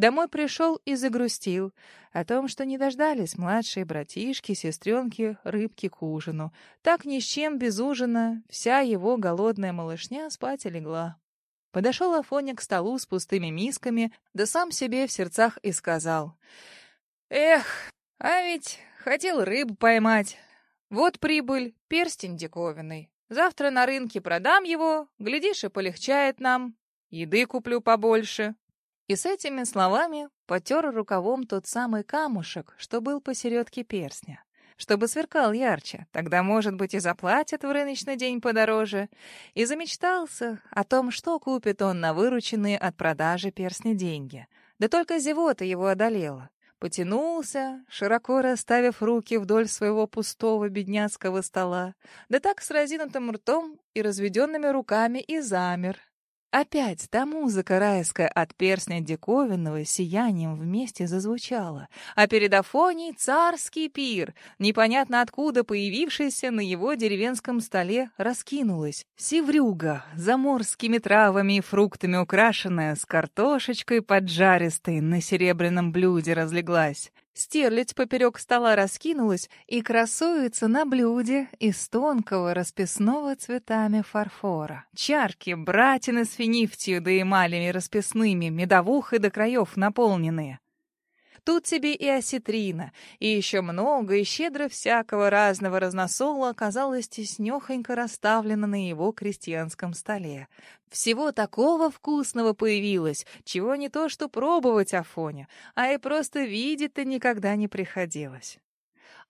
Домой пришел и загрустил о том, что не дождались младшие братишки, сестренки, рыбки к ужину. Так ни с чем, без ужина, вся его голодная малышня спать и легла. Подошел Афоня к столу с пустыми мисками, да сам себе в сердцах и сказал. «Эх, а ведь хотел рыбу поймать. Вот прибыль, перстень диковинный. Завтра на рынке продам его, глядишь, и полегчает нам. Еды куплю побольше. И с этими словами потер рукавом тот самый камушек, что был посередке перстня. Чтобы сверкал ярче, тогда, может быть, и заплатят в рыночный день подороже. И замечтался о том, что купит он на вырученные от продажи перстня деньги. Да только зевота его одолела потянулся, широко расставив руки вдоль своего пустого бедняцкого стола, да так с разинутым ртом и разведенными руками и замер, Опять та музыка райская от перстня диковинного сиянием вместе зазвучала, а перед Афоней царский пир, непонятно откуда появившийся на его деревенском столе, раскинулась. Севрюга, заморскими травами и фруктами украшенная, с картошечкой поджаристой на серебряном блюде разлеглась. Стерлядь поперек стола раскинулась и красуется на блюде из тонкого расписного цветами фарфора. Чарки, братины с финифтью да эмалями расписными, медовухой до краев наполненные. Тут тебе и осетрина, и еще много, и щедро всякого разного разносола оказалось теснехонько расставлено на его крестьянском столе. Всего такого вкусного появилось, чего не то что пробовать Афоня, а и просто видеть-то никогда не приходилось.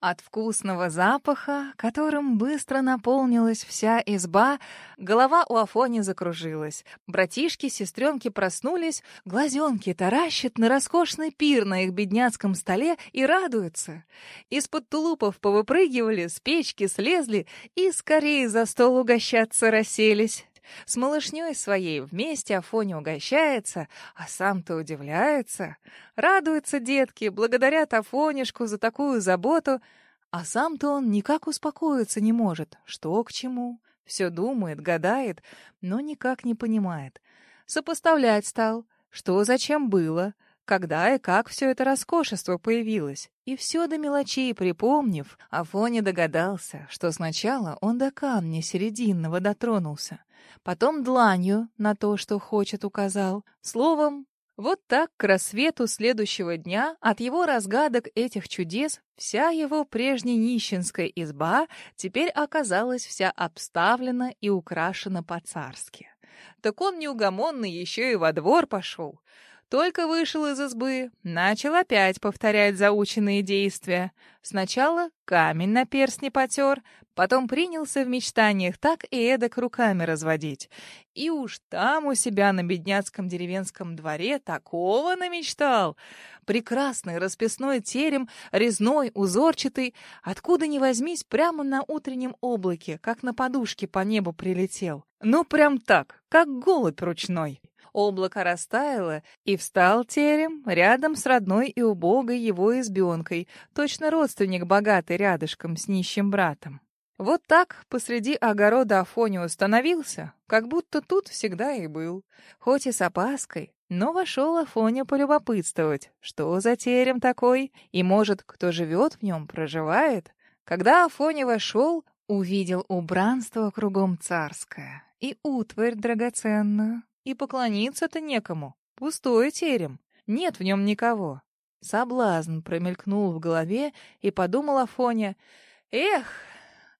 От вкусного запаха, которым быстро наполнилась вся изба, голова у Афони закружилась. Братишки, сестренки проснулись, глазенки таращат на роскошный пир на их бедняцком столе и радуются. Из-под тулупов повыпрыгивали, с печки слезли и скорее за стол угощаться расселись. С малышней своей вместе Афоня угощается, а сам-то удивляется. Радуются детки, благодарят Афонишку за такую заботу, а сам-то он никак успокоиться не может. Что к чему? Все думает, гадает, но никак не понимает. Сопоставлять стал, что зачем было — когда и как все это роскошество появилось. И все до мелочей припомнив, Афоня догадался, что сначала он до камня серединного дотронулся, потом дланью на то, что хочет, указал. Словом, вот так к рассвету следующего дня от его разгадок этих чудес вся его прежняя нищенская изба теперь оказалась вся обставлена и украшена по-царски. Так он неугомонный еще и во двор пошел. Только вышел из избы, начал опять повторять заученные действия. Сначала камень на перстне потер, потом принялся в мечтаниях так и эдак руками разводить. И уж там у себя на бедняцком деревенском дворе такого намечтал. Прекрасный расписной терем, резной, узорчатый, откуда ни возьмись, прямо на утреннем облаке, как на подушке по небу прилетел. Ну, прям так, как голубь ручной. Облако растаяло, и встал терем рядом с родной и убогой его избенкой, точно родственник богатый рядышком с нищим братом. Вот так посреди огорода Афоня установился, как будто тут всегда и был, хоть и с опаской, но вошел Афоня полюбопытствовать, что за терем такой, и, может, кто живет в нем, проживает. Когда Афоня вошел, увидел убранство кругом царское и утварь драгоценную, и поклониться-то некому. Пустой терем. Нет в нем никого. Соблазн промелькнул в голове, и подумал Афоня, «Эх,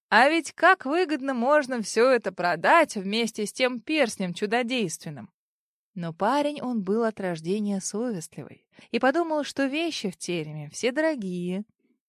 а ведь как выгодно можно все это продать вместе с тем перстнем чудодейственным!» Но парень он был от рождения совестливый и подумал, что вещи в тереме все дорогие,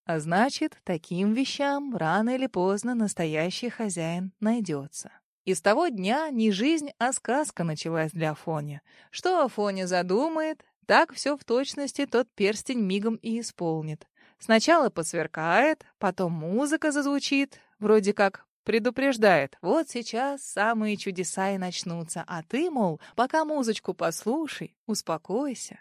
а значит, таким вещам рано или поздно настоящий хозяин найдется. И с того дня не жизнь, а сказка началась для Афони. Что Афоня задумает, так все в точности тот перстень мигом и исполнит. Сначала посверкает, потом музыка зазвучит, вроде как предупреждает. Вот сейчас самые чудеса и начнутся, а ты, мол, пока музычку послушай, успокойся.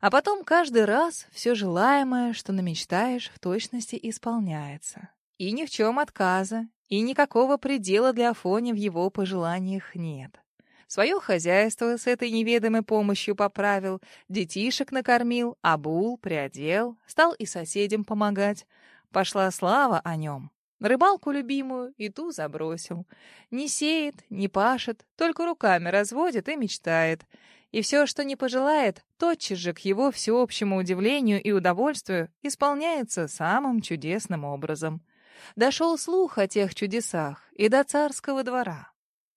А потом каждый раз все желаемое, что намечтаешь, в точности исполняется. И ни в чем отказа, и никакого предела для Афони в его пожеланиях нет. Свое хозяйство с этой неведомой помощью поправил, детишек накормил, обул, приодел, стал и соседям помогать. Пошла слава о нем. Рыбалку любимую и ту забросил. Не сеет, не пашет, только руками разводит и мечтает. И все, что не пожелает, тотчас же к его всеобщему удивлению и удовольствию исполняется самым чудесным образом. Дошел слух о тех чудесах и до царского двора.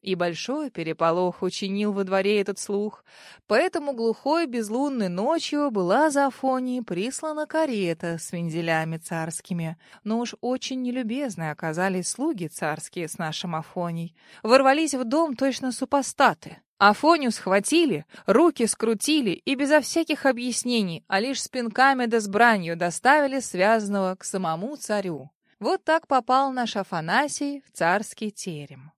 И большой переполох учинил во дворе этот слух. Поэтому глухой безлунной ночью была за Афонией прислана карета с вензелями царскими. Но уж очень нелюбезны оказались слуги царские с нашим Афоней. Ворвались в дом точно супостаты. Афоню схватили, руки скрутили и безо всяких объяснений, а лишь с пинками да с бранью доставили связанного к самому царю. Вот так попал наш Афанасий в царский терем.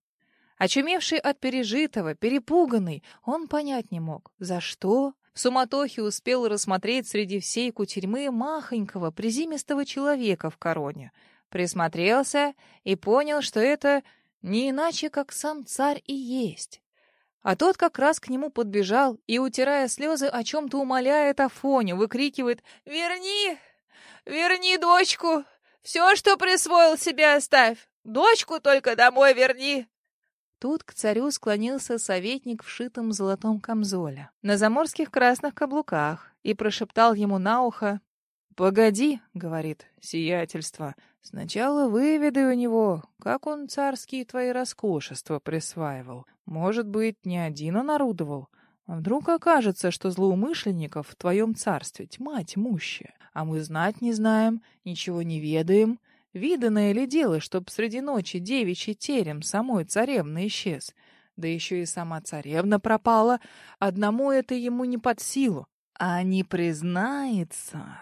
Очумевший от пережитого, перепуганный, он понять не мог, за что. В суматохе успел рассмотреть среди всей кутерьмы махонького, призимистого человека в короне. Присмотрелся и понял, что это не иначе, как сам царь и есть. А тот как раз к нему подбежал и, утирая слезы, о чем-то умоляет Афоню, выкрикивает «Верни! Верни дочку! Все, что присвоил себе, оставь! Дочку только домой верни!» Тут к царю склонился советник в шитом золотом камзоле, на заморских красных каблуках, и прошептал ему на ухо «Погоди», — говорит, — «сиятельство, сначала выведай у него, как он царские твои роскошества присваивал. Может быть, не один он орудовал, а вдруг окажется, что злоумышленников в твоем царстве тьма тьмущая, а мы знать не знаем, ничего не ведаем, Виданное ли дело, чтоб среди ночи девичий терем самой царевны исчез? Да еще и сама царевна пропала. Одному это ему не под силу. А не признается.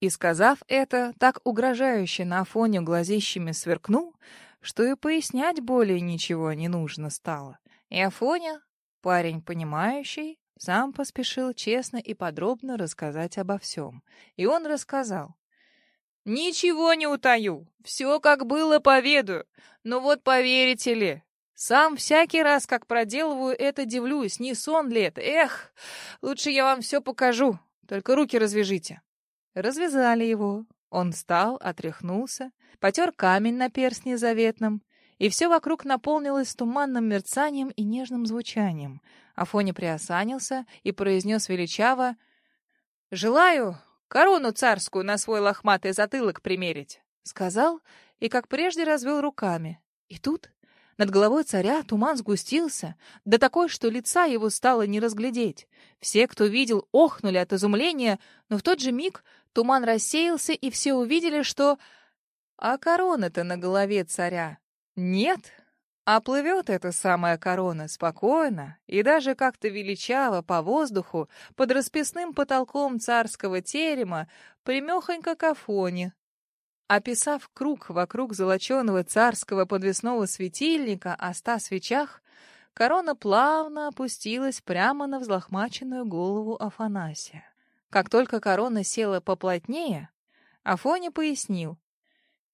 И, сказав это, так угрожающе на фоне глазищами сверкнул, что и пояснять более ничего не нужно стало. И Афоня, парень понимающий, сам поспешил честно и подробно рассказать обо всем. И он рассказал. Ничего не утаю, все как было поведаю. Но вот поверите ли, сам всякий раз, как проделываю это, дивлюсь, не сон ли это. Эх, лучше я вам все покажу, только руки развяжите. Развязали его. Он встал, отряхнулся, потер камень на перстне заветном, и все вокруг наполнилось туманным мерцанием и нежным звучанием. Афоня приосанился и произнес величаво «Желаю, Корону царскую на свой лохматый затылок примерить!» Сказал и, как прежде, развел руками. И тут над головой царя туман сгустился, да такой, что лица его стало не разглядеть. Все, кто видел, охнули от изумления, но в тот же миг туман рассеялся, и все увидели, что... А корона-то на голове царя нет. А плывет эта самая корона спокойно и даже как-то величаво по воздуху под расписным потолком царского терема примехонько к Афоне. Описав круг вокруг золоченого царского подвесного светильника о ста свечах, корона плавно опустилась прямо на взлохмаченную голову Афанасия. Как только корона села поплотнее, Афоня пояснил.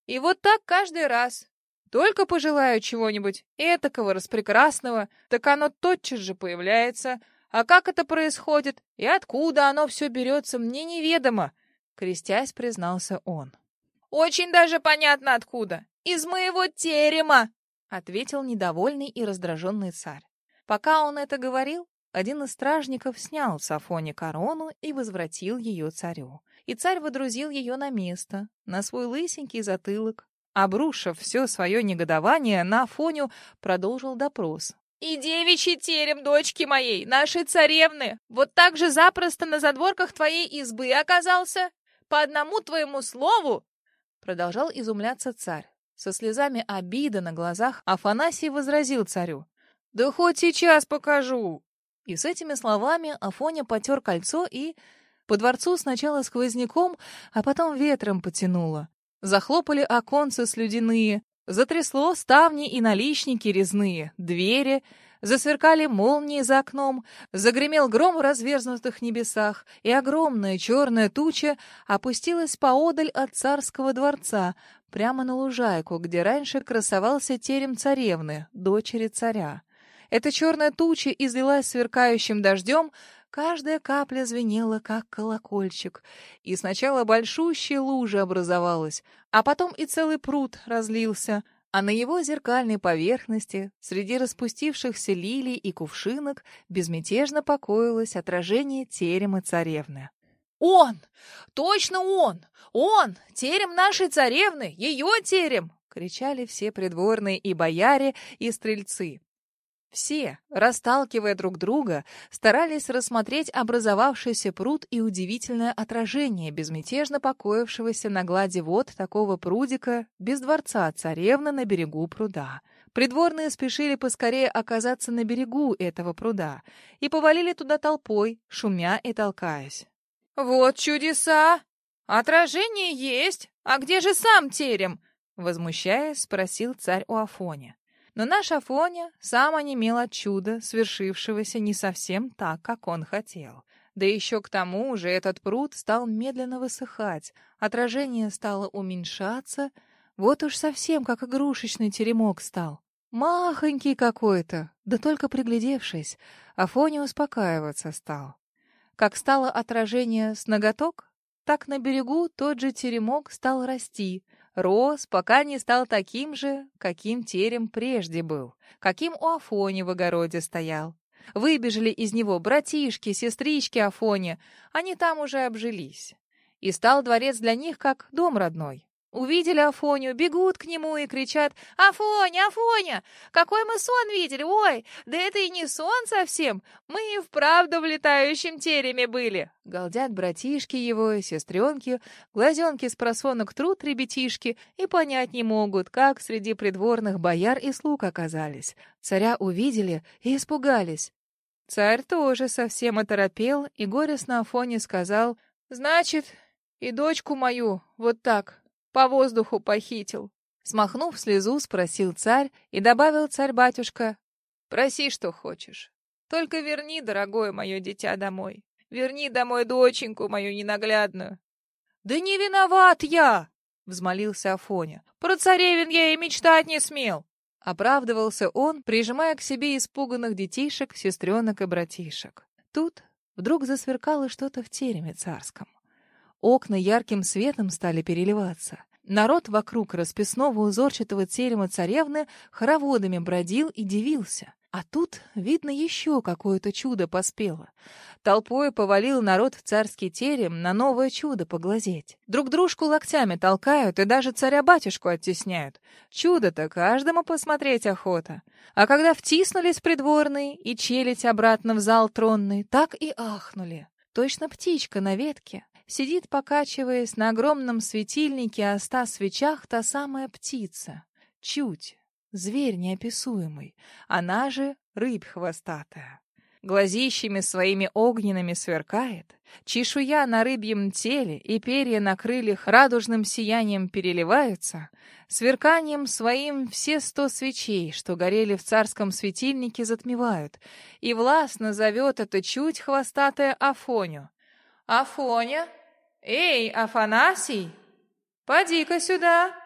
«И вот так каждый раз, только пожелаю чего-нибудь этакого распрекрасного, так оно тотчас же появляется. А как это происходит и откуда оно все берется, мне неведомо, — крестясь признался он. — Очень даже понятно откуда. Из моего терема, — ответил недовольный и раздраженный царь. Пока он это говорил, один из стражников снял с Афони корону и возвратил ее царю. И царь водрузил ее на место, на свой лысенький затылок, Обрушив все свое негодование, на Афоню продолжил допрос. «И девичий терем дочки моей, нашей царевны, вот так же запросто на задворках твоей избы оказался? По одному твоему слову?» Продолжал изумляться царь. Со слезами обиды на глазах Афанасий возразил царю. «Да хоть сейчас покажу!» И с этими словами Афоня потер кольцо и... По дворцу сначала сквозняком, а потом ветром потянуло. Захлопали оконцы слюдяные, затрясло ставни и наличники резные, двери, засверкали молнии за окном, загремел гром в разверзнутых небесах, и огромная черная туча опустилась поодаль от царского дворца, прямо на лужайку, где раньше красовался терем царевны, дочери царя. Эта черная туча излилась сверкающим дождем, каждая капля звенела, как колокольчик. И сначала большущая лужа образовалась, а потом и целый пруд разлился — а на его зеркальной поверхности, среди распустившихся лилий и кувшинок, безмятежно покоилось отражение терема царевны. «Он! Точно он! Он! Терем нашей царевны! Ее терем!» — кричали все придворные и бояре, и стрельцы. Все, расталкивая друг друга, старались рассмотреть образовавшийся пруд и удивительное отражение безмятежно покоившегося на глади вод такого прудика без дворца царевны на берегу пруда. Придворные спешили поскорее оказаться на берегу этого пруда и повалили туда толпой, шумя и толкаясь. «Вот чудеса! Отражение есть! А где же сам терем?» Возмущаясь, спросил царь у Афоня. Но наш Афоня сам онемел от чуда, свершившегося не совсем так, как он хотел. Да еще к тому же этот пруд стал медленно высыхать, отражение стало уменьшаться, вот уж совсем как игрушечный теремок стал. Махонький какой-то, да только приглядевшись, Афоня успокаиваться стал. Как стало отражение с ноготок, так на берегу тот же теремок стал расти — Рос, пока не стал таким же, каким терем прежде был, каким у Афони в огороде стоял. Выбежали из него братишки, сестрички Афони, они там уже обжились. И стал дворец для них как дом родной. Увидели Афоню, бегут к нему и кричат «Афоня, Афоня! Какой мы сон видели! Ой, да это и не сон совсем! Мы и вправду в летающем тереме были!» Галдят братишки его и сестренки, глазенки с просонок труд ребятишки и понять не могут, как среди придворных бояр и слуг оказались. Царя увидели и испугались. Царь тоже совсем оторопел и горестно Афоне сказал «Значит, и дочку мою вот так по воздуху похитил. Смахнув слезу, спросил царь и добавил царь-батюшка, «Проси, что хочешь. Только верни, дорогое мое дитя, домой. Верни домой доченьку мою ненаглядную». «Да не виноват я!» — взмолился Афоня. «Про царевин я и мечтать не смел!» Оправдывался он, прижимая к себе испуганных детишек, сестренок и братишек. Тут вдруг засверкало что-то в тереме царском. Окна ярким светом стали переливаться. Народ вокруг расписного узорчатого терема царевны хороводами бродил и дивился. А тут, видно, еще какое-то чудо поспело. Толпой повалил народ в царский терем на новое чудо поглазеть. Друг дружку локтями толкают и даже царя-батюшку оттесняют. Чудо-то каждому посмотреть охота. А когда втиснулись придворные и челядь обратно в зал тронный, так и ахнули. Точно птичка на ветке. Сидит, покачиваясь на огромном светильнике о ста свечах та самая птица. Чуть, зверь неописуемый, она же рыбь хвостатая. Глазищами своими огненными сверкает, чешуя на рыбьем теле и перья на крыльях радужным сиянием переливаются, сверканием своим все сто свечей, что горели в царском светильнике, затмевают, и властно зовет это чуть хвостатая Афоню. «Афоня, «Эй, Афанасий, поди-ка сюда!»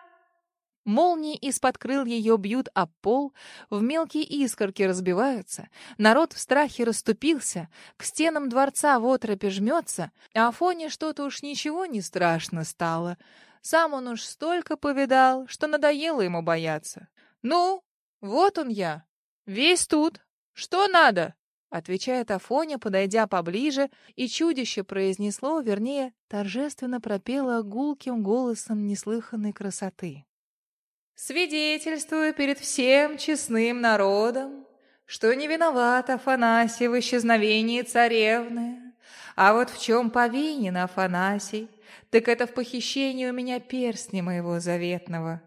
Молнии из-под крыл ее бьют об пол, в мелкие искорки разбиваются, народ в страхе расступился, к стенам дворца в отропе жмется, а Афоне что-то уж ничего не страшно стало. Сам он уж столько повидал, что надоело ему бояться. «Ну, вот он я, весь тут. Что надо?» Отвечает Афоня, подойдя поближе, и чудище произнесло, вернее, торжественно пропело гулким голосом неслыханной красоты. «Свидетельствую перед всем честным народом, что не виноват Афанасий в исчезновении царевны, а вот в чем повинен Афанасий, так это в похищении у меня перстня моего заветного.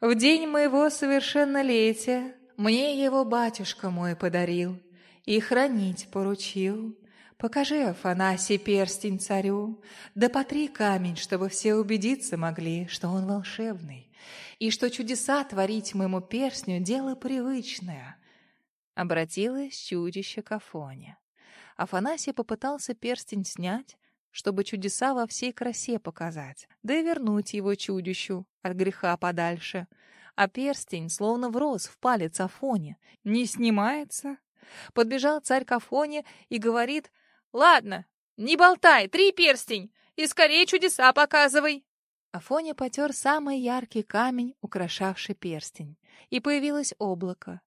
В день моего совершеннолетия мне его батюшка мой подарил» и хранить поручил. Покажи, Афанасий, перстень царю, да потри камень, чтобы все убедиться могли, что он волшебный, и что чудеса творить моему перстню — дело привычное. Обратилась чудище к Афоне. Афанасий попытался перстень снять, чтобы чудеса во всей красе показать, да и вернуть его чудищу от греха подальше. а перстень словно врос в палец Афоне. Не снимается. Подбежал царь к Афоне и говорит, «Ладно, не болтай, три перстень, и скорее чудеса показывай». Афоня потер самый яркий камень, украшавший перстень, и появилось облако.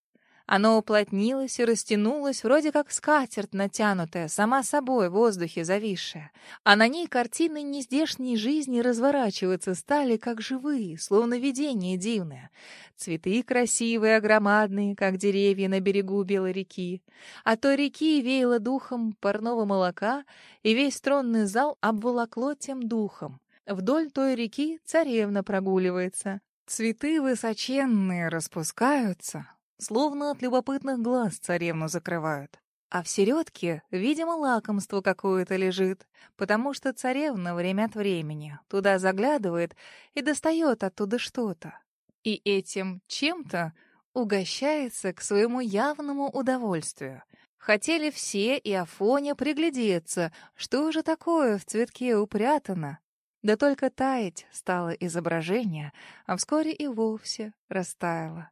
Оно уплотнилось и растянулось, вроде как скатерть натянутая, сама собой в воздухе зависшая. А на ней картины нездешней жизни разворачиваться стали, как живые, словно видение дивное. Цветы красивые, огромадные, как деревья на берегу белой реки. А то реки веяло духом парного молока, и весь тронный зал обволокло тем духом. Вдоль той реки царевна прогуливается. Цветы высоченные распускаются, словно от любопытных глаз царевну закрывают. А в середке, видимо, лакомство какое-то лежит, потому что царевна время от времени туда заглядывает и достает оттуда что-то. И этим чем-то угощается к своему явному удовольствию. Хотели все и Афоня приглядеться, что же такое в цветке упрятано. Да только таять стало изображение, а вскоре и вовсе растаяло.